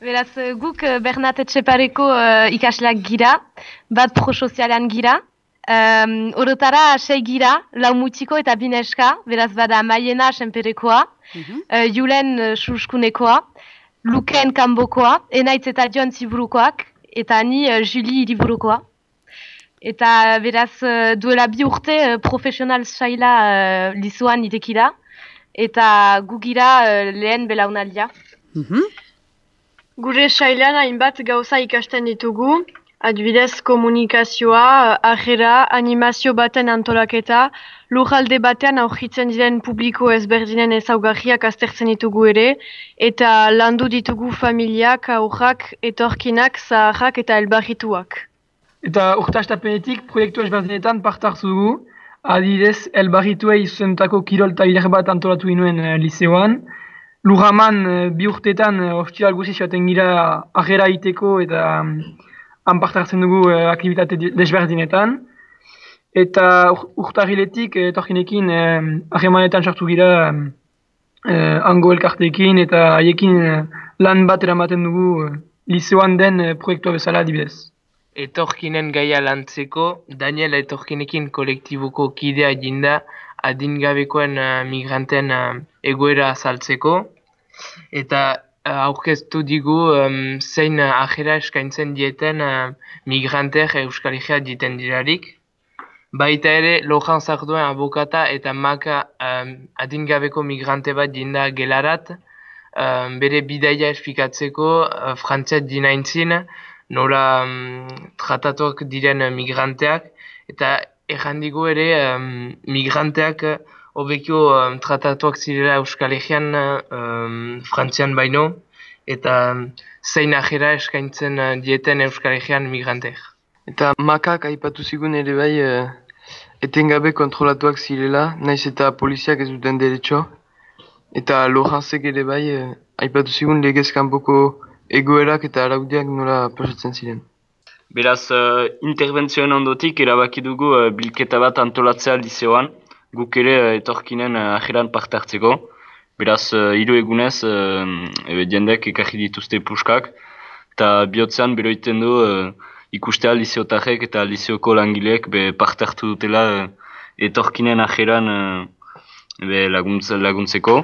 Beraz, eh, guk eh, Bernat Etxepareko uh, ikasleak gira, bat prosozialean gira. Um, orotara sei gira, lau mutiko eta bineska, beraz bada Maiena senperekoa, uh Julen uh, suskunekoa, Luken kanbokoa, Enaitz eta John ziburukoak, eta ni uh, Julie iriburukoa. Eta beraz duela bi urte uh, profesional saila uh, lizuan itekida, eta gugira uh, lehen belaunaldia. Mm Gure sailan hainbat gauza ikasten ditugu, adibidez komunikazioa, ahera, animazio baten antolaketa, lujalde batean aurkitzen diren publiko ezberdinen ezaugarriak aztertzen ditugu ere, eta landu ditugu familiak, aurrak, etorkinak, zaharrak eta elbarrituak. Eta urtastapenetik proiektu ezberdinetan partartu dugu, adibidez elbarrituei zuzentako kirol eta bat antolatu inuen uh, liseoan, Lujaman eh, bi urtetan uh, ostiral guzi zioten gira agera iteko eta um, han dugu uh, aktivitate desberdinetan. Eta urtariletik uh, etorkinekin uh, sartu gira uh, ango elkartekin eta haiekin lan bat eramaten dugu uh, liseoan den uh, proiektua bezala adibidez. Etorkinen gaia lantzeko, Daniel etorkinekin kolektibuko kidea jinda adingabekoen uh, migranten uh, egoera azaltzeko. Eta uh, aurkeztu digu um, zein ajera eskaintzen dieten uh, migranteak Euskal diten dirarik. Baita ere, lojan zarduen abokata eta maka um, adingabeko migrante bat dinda gelarat, um, bere bidaia espikatzeko uh, frantziat dinaintzin, nola um, tratatuak diren migranteak, eta errandigu ere um, migranteak hobekio um, tratatuak zirela Euskal Egean um, frantzian baino, eta zein ajera eskaintzen uh, dieten Euskal Egean migranteak. Eta makak aipatu zigun ere bai uh, etengabe kontrolatuak zirela, naiz eta poliziak ez duten derecho, eta lojanzek ere bai uh, aipatu zigun legez kanpoko egoerak eta araudiak nola pasatzen ziren. Beraz, uh, intervenzioen ondotik erabaki dugu uh, bilketa bat antolatzea liseoan, guk ere eh, etorkinen uh, ajeran parte hartzeko. Beraz, uh, hiru egunez, uh, ebe jendek ekarri dituzte puskak, eta bihotzean beroiten du uh, ikustea liseotarek eta liseoko langileek be parte hartu dutela uh, etorkinen ajeran uh, laguntz, laguntzeko.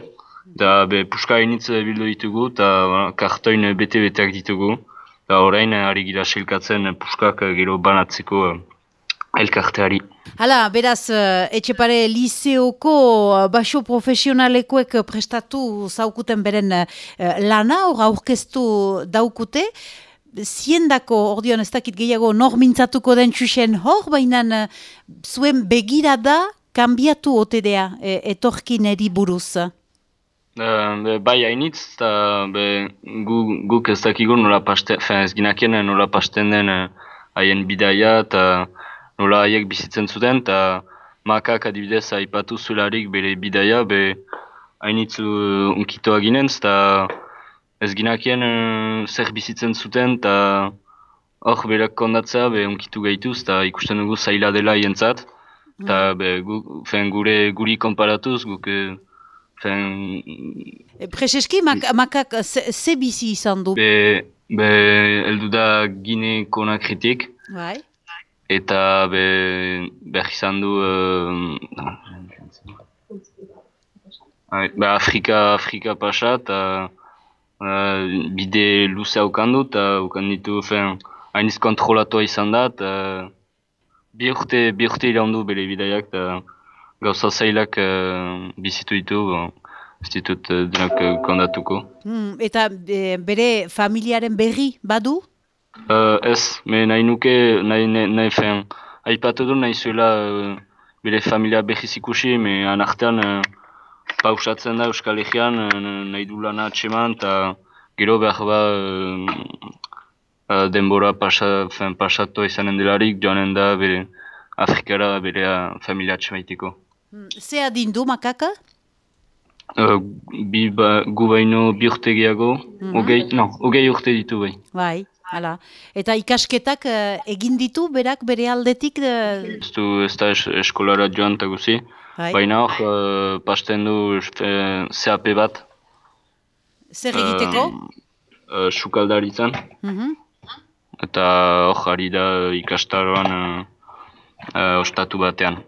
Da be puska hainitz bildu ditugu eta uh, kartoin bete-beteak ditugu. Da orain, ari gira selkatzen puskak gero banatzeko elkarteari. Hala, beraz, etxepare liseoko baso profesionalekoek prestatu zaukuten beren lana, hor aurkeztu daukute, ziendako, ordion ez dakit gehiago, nor mintzatuko den txusen hor, baina zuen begirada kanbiatu otedea e, etorkin eri buruz? Uh, bai hainitz, eta gu, guk ez dakigu nola pasten, ez ginakien nola pasten den haien bidaia, eta nola haiek bizitzen zuten, eta makak adibidez aipatu zularik bere bidaia, be hainitzu uh, unkitoa ginen, eta ez ginakien uh, zer bizitzen zuten, eta hor berak kondatzea, be unkitu gehituz, eta ikusten dugu zaila dela hientzat, eta mm. gu, gure guri konparatuz, guk... Uh, fen... E, Prezeski, mak, makak ze bizi izan du? Be, be eldu da gine kritik. Bai eta be, behar izan du uh, be Afrika, Afrika pasa eta uh, bide luze haukan du eta haukan ditu hainiz kontrolatua izan da eta bi urte, bi urte iraundu bere bidaiak eta gauza zailak uh, bizitu ditu ez ditut uh, denak uh, kondatuko. Hmm, eta bere familiaren berri badu? Uh, ez, me nahi nuke, nahi, nahi, fen, haipatu du nahi zuela uh, bere familia behiz ikusi, me anartean uh, pausatzen da Euskal Egean, uh, nahi du lan atseman, eta gero behar ba uh, denbora pasa, fen, pasatu izanen delarik, joanen da bere Afrikara bere uh, familia atsemaitiko. Hmm, Ze adin du makaka? Uh, bi, ba, gu baino bi urte gehiago, mm -hmm. no, ogei urte ditu bai. Bai. Hala. Eta ikasketak uh, egin ditu berak bere aldetik? Uh... Ez du ez da es, eskolara joan eta guzi. Bai. Baina hor, uh, pasten du CAP bat. Zer egiteko? uh, sukaldaritzen. Mhm. Eta hor ari da uh, ikastaroan uh, uh, ostatu batean,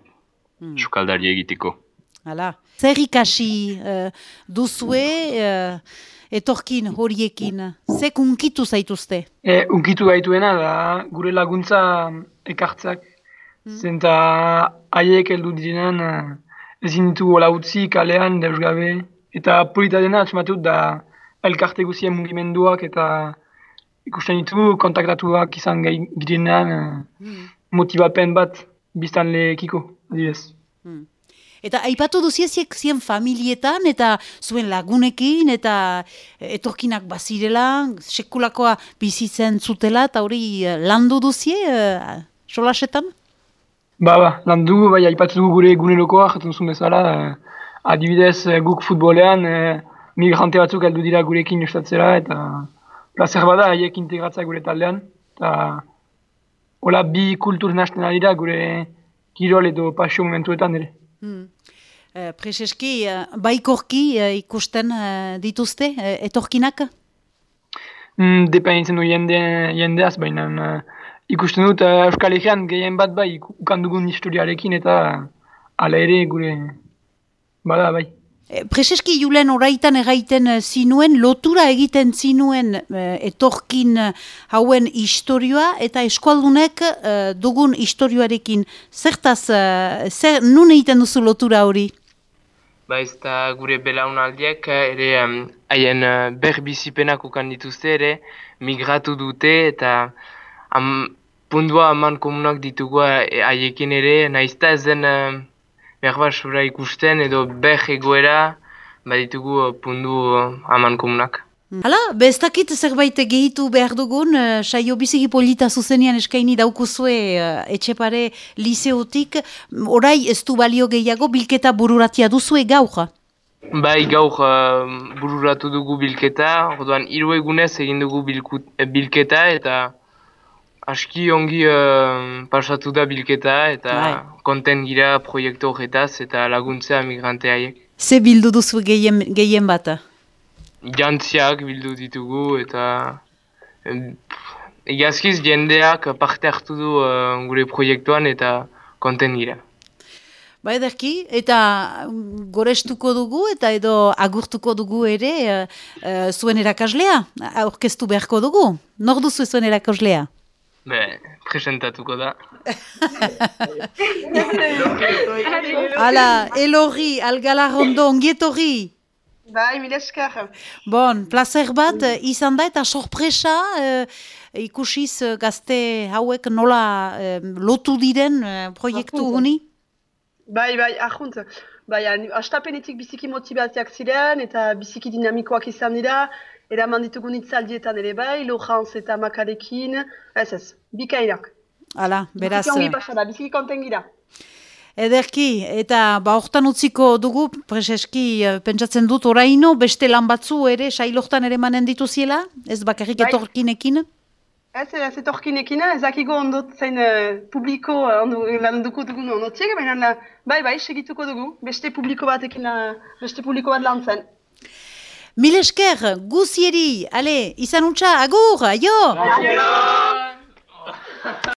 Mm. sukaldari egiteko. Hala. Zer ikasi uh, duzue uh, etorkin horiekin? Ze kunkitu zaituzte? E, unkitu gaituena da gure laguntza ekartzak. Zenta haiek heldu direnan eh, ezin ditu hola utzi kalean deus gabe. Eta polita dena atxematut da elkarte guzien mugimenduak eta ikusten ditu kontaktatuak izan gai girenan eh, motibapen bat biztanleekiko, adibidez. Eta aipatu duziesiek zien familietan eta zuen lagunekin eta etorkinak bazirela, sekulakoa bizitzen zutela eta hori eh, landu duzie uh, solasetan? Ba, ba, lan dugu, bai, aipatu dugu gure egunerokoa, jaten zuen bezala, eh, adibidez eh, guk futbolean, eh, migrante batzuk heldu dira gurekin ustatzera, eta placer bada haiek integratzea gure taldean, eta hola bi kultur nasten dira gure kirol edo pasio momentuetan ere. Hmm. Uh, Prezeski, uh, baikorki uh, ikusten dituzte etorkinak? Mm, Dependitzen du jende, jendeaz, baina eh, ikusten dut eh, Euskal Herrian gehien bat bai ik- ukan dugun historiarekin eta hala ere gure bada bai. E, Prezeski julen oraitan egaiten eh, zinuen, lotura egiten zinuen eh, etorkin eh, hauen historioa eta eskualdunek eh, dugun historioarekin. Zertaz, eh, zer, nun egiten duzu lotura hori? Ba ez da gure belaunaldiak eh, ere haien eh, berbizipenak ukan dituzte ere migratu dute eta am, pundua aman komunak ditugu eh, haiekin ere naizta ez den eh, behar bat sura ikusten edo ber egoera baditugu pundu aman komunak. Hala, bestakit zerbait gehitu behar dugun, eh, saio biziki polita zuzenean eskaini daukuzue uh, etxepare liseotik, orai ez du balio gehiago bilketa bururatia duzue gaur. Bai gaur eh, bururatu dugu bilketa, orduan hiru egunez egin dugu bilku, bilketa eta aski ongi eh, pasatu da bilketa eta Bai. konten gira proiektu horretaz eta laguntzea migrante haiek. Ze bildu duzu gehien, gehien bat? Jantziak bildu ditugu eta egazkiz jendeak parte hartu du eh, gure proiektuan eta konten gira. Ba ederki, eta gorestuko dugu eta edo agurtuko dugu ere eh, eh, zuen erakaslea, aurkeztu beharko dugu. Nor duzu zuen erakaslea? Be, presentatuko da. Hala, Elorri, Algalarrondo, ongietorri. Bai, mila esker. Bon, placer bat eh, izan da eta sorpresa eh, ikusiz eh, gazte hauek nola eh, lotu diren eh, proiektu honi. Bai, bai, ahunt. Bai, astapenetik biziki motivazioak ziren eta biziki dinamikoak izan dira. Eraman ditugun hitzaldietan ere bai, Lorenz eta Makarekin. Ez ez, bikainak. Hala, beraz, Biziki ongi eh, pasada, biziki konten gira. ederki, eta ba hortan utziko dugu, preseski eh, pentsatzen dut oraino, beste lan batzu ere, sailortan ere manen dituziela, ez bakarrik Bai. etorkinekin. Ez, ez etorkinekina, ez dakiko ondot zein eh, publiko uh, ondo, landuko dugun ondotiek, baina bai, bai, segituko dugu, beste publiko batekin, uh, beste publiko bat lan zen. Mil esker, guzieri, ale, izan utxa, agur, aio! Aio!